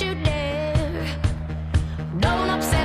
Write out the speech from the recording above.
you dare. Don't upset.